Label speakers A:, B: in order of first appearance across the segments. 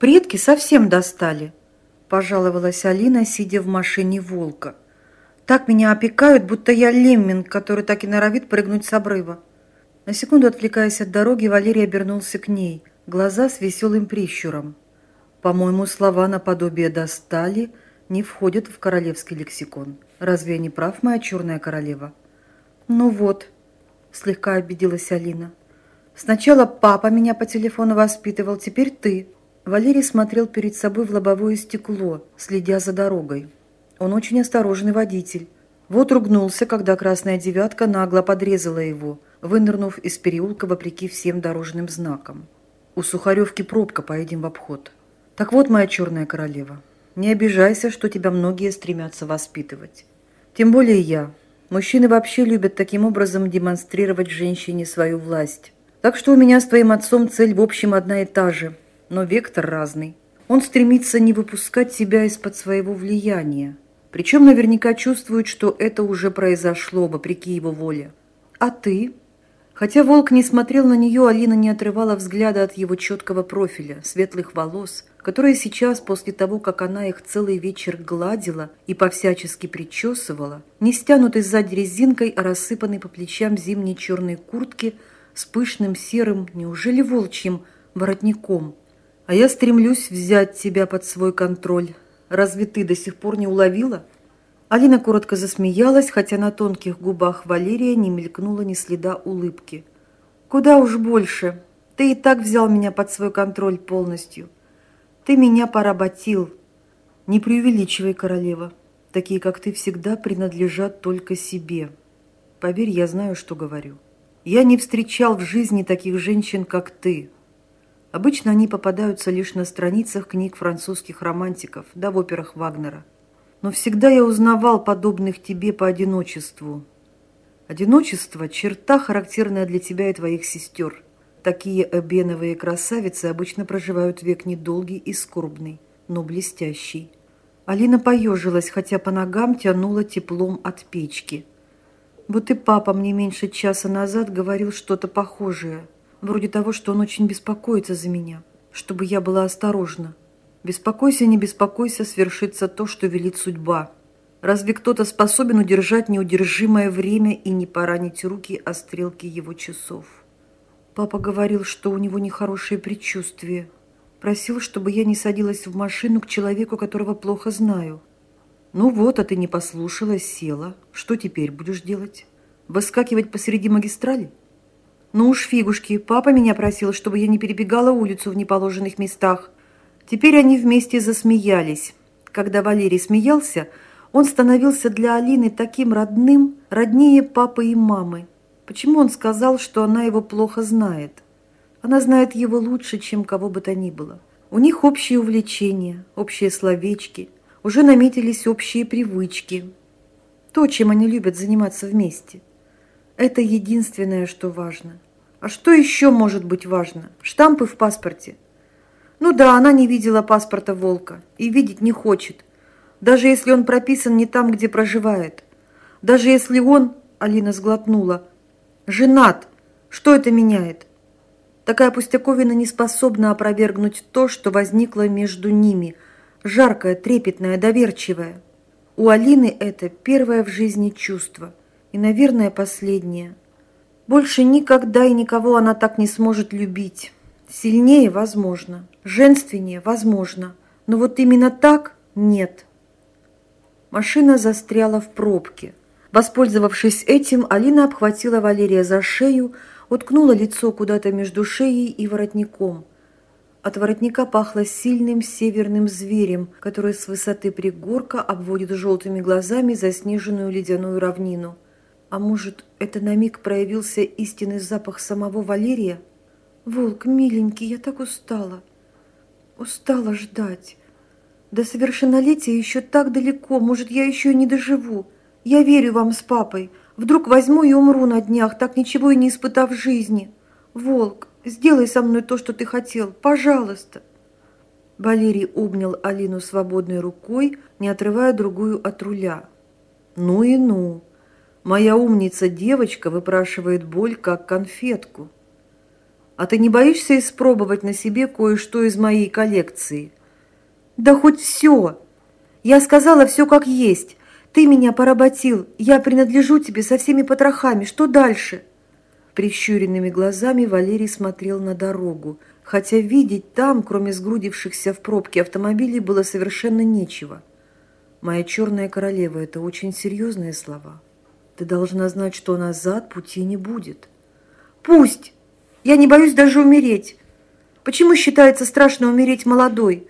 A: Предки совсем достали, пожаловалась Алина, сидя в машине волка. Так меня опекают, будто я лемминг, который так и норовит прыгнуть с обрыва. На секунду отвлекаясь от дороги, Валерий обернулся к ней, глаза с веселым прищуром. По-моему, слова наподобие «достали» не входят в королевский лексикон. Разве я не прав, моя черная королева? Ну вот, слегка обиделась Алина. Сначала папа меня по телефону воспитывал, теперь ты. Валерий смотрел перед собой в лобовое стекло, следя за дорогой. Он очень осторожный водитель. Вот ругнулся, когда красная девятка нагло подрезала его, вынырнув из переулка вопреки всем дорожным знакам. У Сухаревки пробка, поедем в обход. Так вот, моя черная королева, не обижайся, что тебя многие стремятся воспитывать. Тем более я. Мужчины вообще любят таким образом демонстрировать женщине свою власть. Так что у меня с твоим отцом цель в общем одна и та же, но вектор разный. Он стремится не выпускать себя из-под своего влияния. Причем наверняка чувствует, что это уже произошло, вопреки его воле. А ты? Хотя волк не смотрел на нее, Алина не отрывала взгляда от его четкого профиля, светлых волос, которые сейчас, после того, как она их целый вечер гладила и повсячески причесывала, не стянутой сзади резинкой, а рассыпанной по плечам зимней черной куртки с пышным серым, неужели волчьим, воротником. А я стремлюсь взять тебя под свой контроль. Разве ты до сих пор не уловила? Алина коротко засмеялась, хотя на тонких губах Валерия не мелькнуло ни следа улыбки. «Куда уж больше. Ты и так взял меня под свой контроль полностью. Ты меня поработил. Не преувеличивай, королева. Такие, как ты, всегда принадлежат только себе. Поверь, я знаю, что говорю. Я не встречал в жизни таких женщин, как ты. Обычно они попадаются лишь на страницах книг французских романтиков, да в операх Вагнера. Но всегда я узнавал подобных тебе по одиночеству. Одиночество – черта, характерная для тебя и твоих сестер. Такие эбеновые красавицы обычно проживают век недолгий и скорбный, но блестящий. Алина поежилась, хотя по ногам тянула теплом от печки. Вот и папа мне меньше часа назад говорил что-то похожее, вроде того, что он очень беспокоится за меня, чтобы я была осторожна. Беспокойся, не беспокойся, свершится то, что велит судьба. Разве кто-то способен удержать неудержимое время и не поранить руки о стрелке его часов? Папа говорил, что у него нехорошее предчувствие. Просил, чтобы я не садилась в машину к человеку, которого плохо знаю. Ну вот, а ты не послушалась, села. Что теперь будешь делать? Выскакивать посреди магистрали? Ну уж фигушки, папа меня просил, чтобы я не перебегала улицу в неположенных местах. Теперь они вместе засмеялись. Когда Валерий смеялся, он становился для Алины таким родным, роднее папы и мамы. Почему он сказал, что она его плохо знает? Она знает его лучше, чем кого бы то ни было. У них общие увлечения, общие словечки, уже наметились общие привычки. То, чем они любят заниматься вместе. Это единственное, что важно. А что еще может быть важно? Штампы в паспорте – ну да, она не видела паспорта волка и видеть не хочет. Даже если он прописан не там, где проживает. Даже если он, Алина сглотнула, женат, что это меняет? Такая пустяковина не способна опровергнуть то, что возникло между ними, жаркое, трепетное, доверчивое. У Алины это первое в жизни чувство и, наверное, последнее. Больше никогда и никого она так не сможет любить. Сильнее возможно, женственнее возможно, но вот именно так нет. Машина застряла в пробке. Воспользовавшись этим, Алина обхватила Валерия за шею, уткнула лицо куда-то между шеей и воротником. От воротника пахло сильным северным зверем, который с высоты пригорка обводит желтыми глазами заснеженную ледяную равнину. А может, это на миг проявился истинный запах самого Валерия? Волк, миленький, я так устала. Устала ждать. До совершеннолетия еще так далеко, может, я еще и не доживу. Я верю вам с папой. Вдруг возьму и умру на днях, так ничего и не испытав жизни. Волк, сделай со мной то, что ты хотел, пожалуйста. Валерий обнял Алину свободной рукой, не отрывая другую от руля. Ну и ну. Моя умница девочка выпрашивает боль, как конфетку. А ты не боишься испробовать на себе кое-что из моей коллекции? Да хоть все. Я сказала все как есть. Ты меня поработил. Я принадлежу тебе со всеми потрохами. Что дальше? Прищуренными глазами Валерий смотрел на дорогу, хотя видеть там, кроме сгрудившихся в пробке автомобилей, было совершенно нечего. «Моя черная королева» — это очень серьезные слова. Ты должна знать, что назад пути не будет. Пусть! Я не боюсь даже умереть. Почему считается страшно умереть молодой?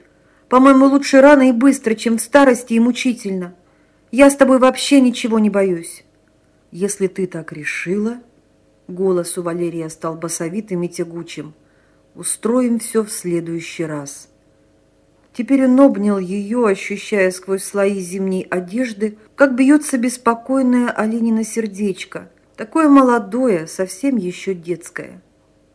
A: По-моему, лучше рано и быстро, чем в старости и мучительно. Я с тобой вообще ничего не боюсь. Если ты так решила, голос у Валерия стал басовитым и тягучим, устроим все в следующий раз. Теперь он обнял ее, ощущая сквозь слои зимней одежды, как бьется беспокойное Оленина сердечко, такое молодое, совсем еще детское.